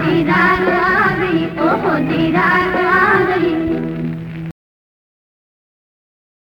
Argentina.